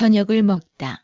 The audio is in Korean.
저녁을 먹다.